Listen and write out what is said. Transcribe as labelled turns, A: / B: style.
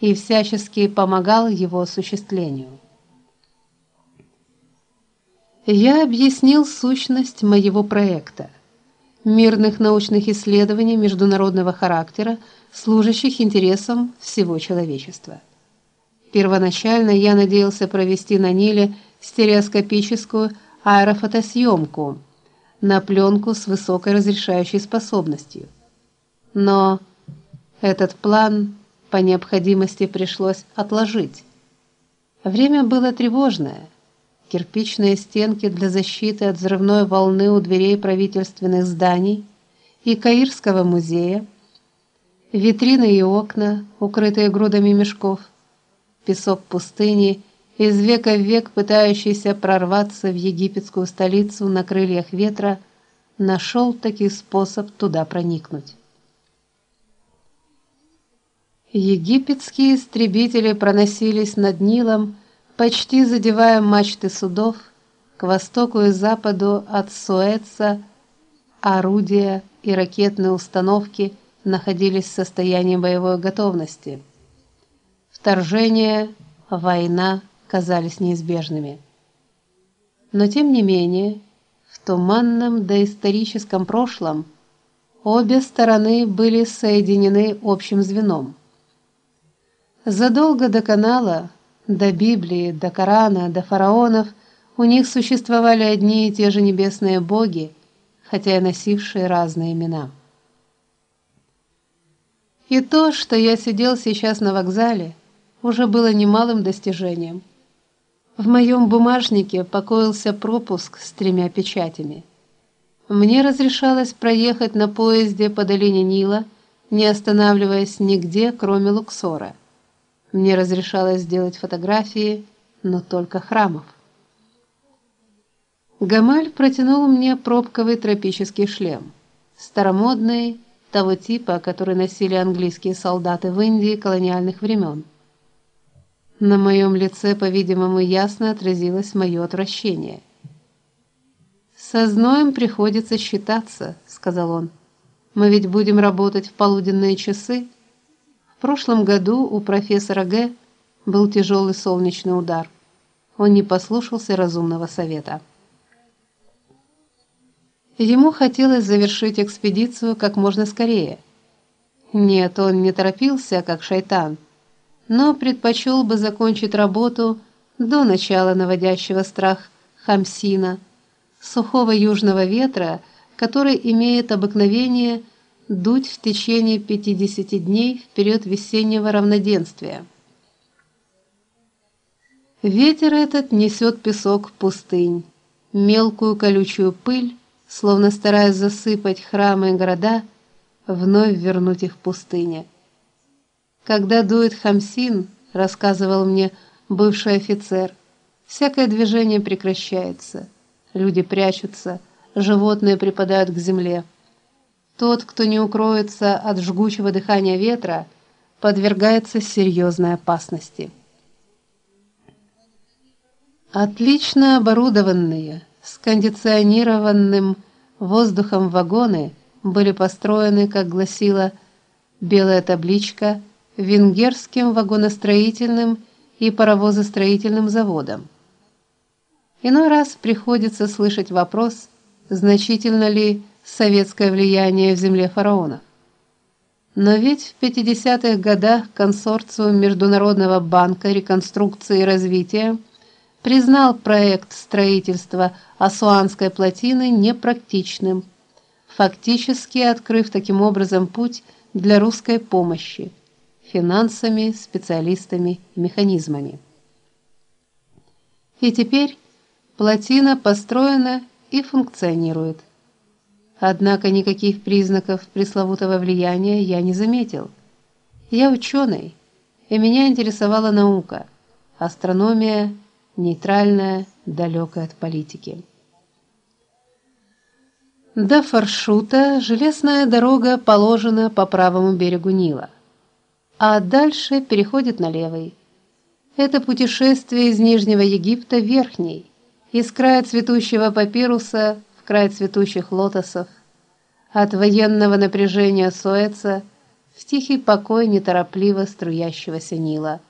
A: и всячески помогал его осуществлению. Я объяснил сущность моего проекта мирных научных исследований международного характера, служащих интересам всего человечества. Первоначально я надеялся провести на Ниле стереоскопическую аэрофотосъемку на пленку с высокой разрешающей способностью. Но этот план по необходимости пришлось отложить. Время было тревожное. Кирпичные стенки для защиты от взрывной волны у дверей правительственных зданий и Каирского музея, витрины и окна, укрытые грудами мешков, песок пустыни, из века в век пытающийся прорваться в египетскую столицу на крыльях ветра, нашел таки способ туда проникнуть. Египетские истребители проносились над Нилом, почти задевая мачты судов к востоку и западу от Суэца. Орудия и ракетные установки находились в состоянии боевой готовности. Вторжение, война казались неизбежными. Но тем не менее, в туманном доисторическом прошлом обе стороны были соединены общим звеном. Задолго до канала, до Библии, до Корана, до фараонов у них существовали одни и те же небесные боги, хотя и носившие разные имена. И то, что я сидел сейчас на вокзале, уже было немалым достижением. В моем бумажнике покоился пропуск с тремя печатями. Мне разрешалось проехать на поезде по долине Нила, не останавливаясь нигде, кроме Луксора. Мне разрешалось сделать фотографии, но только храмов. Гамаль протянул мне пробковый тропический шлем, старомодный, того типа, который носили английские солдаты в Индии колониальных времен. На моем лице, по-видимому, ясно отразилось мое отвращение. Со зноем приходится считаться, сказал он. Мы ведь будем работать в полуденные часы. В прошлом году у профессора Г был тяжелый солнечный удар. Он не послушался разумного совета. Ему хотелось завершить экспедицию как можно скорее. Нет, он не торопился, как шайтан, но предпочел бы закончить работу до начала наводящего страх хамсина, сухого южного ветра, который имеет обыкновение дуть в течение 50 дней в период весеннего равноденствия. Ветер этот несет песок пустынь, мелкую колючую пыль, словно стараясь засыпать храмы и города, вновь вернуть их пустыне. Когда дует хамсин, рассказывал мне бывший офицер, всякое движение прекращается. Люди прячутся, животные припадают к земле. Тот, кто не укроется от жгучего дыхания ветра, подвергается серьезной опасности. Отлично оборудованные, с кондиционированным воздухом вагоны были построены, как гласила белая табличка, венгерским вагоностроительным и паровозостроительным заводом. Иной раз приходится слышать вопрос, значительно ли советское влияние в земле фараонов. Но ведь в 50-х годах консорциум Международного банка реконструкции и развития признал проект строительства Асуанской плотины непрактичным, фактически открыв таким образом путь для русской помощи финансами, специалистами, механизмами. И теперь плотина построена и функционирует. Однако никаких признаков пресловутого влияния я не заметил. Я ученый, и меня интересовала наука, астрономия нейтральная, далекая от политики. До Фаршута железная дорога положена по правому берегу Нила, а дальше переходит на левый. Это путешествие из Нижнего Египта в Верхний, из края цветущего папируса край цветущих лотосов, от военного напряжения Суэца в тихий покой неторопливо струящегося Нила.